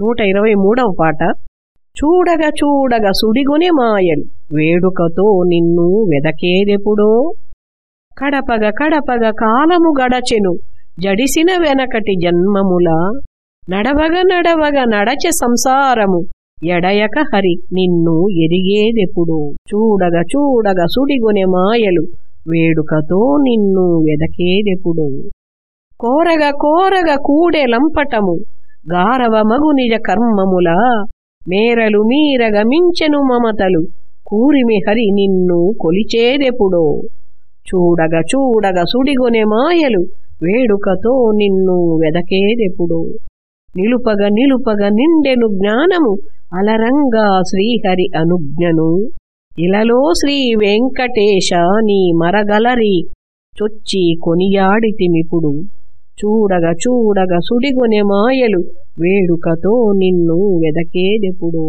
నూట ఇరవై మూడవ పాట. చూడగ చూడగ సుడిగునే మాయలు. వేడుకతో నిన్ను వెదకేదెప్పుడో. కడపగ కడపగ కాలము గడచెను. జడిసిన వెనకటి జన్మముల. నడవగ నడవగ నడచె సంసారము. ఎడయక హరి నిన్ను ఎరిగేదెప్పుడో. చూడగ చూడగ సుడిగొనె మాయలు. వేడుకతో నిన్ను వెదకేదెప్పుడు. కోరగ కోరగ కూడెలంపటము గారవ మగు నిజ కర్మముల మేరలు మీరగ మించెను మమతలు. కూరిమి హరి నిన్ను కొలిచేదెప్పుడో చూడగ చూడగ సుడిగొనే మాయలు వేడుకతో నిన్ను వెదకేదెప్పుడో నిలుపగ నిలుపగ నిండెను జ్ఞానము అలరంగా శ్రీహరి అనుజ్ఞను. ఇలలో శ్రీ వెంకటేశ నీ మరగలరి చొచ్చి కొనియాడితిమిపుడు. చూడగా చూడగా సుడిగొనె మాయలు వేడుకతో నిన్ను వెదకేదెప్పుడు?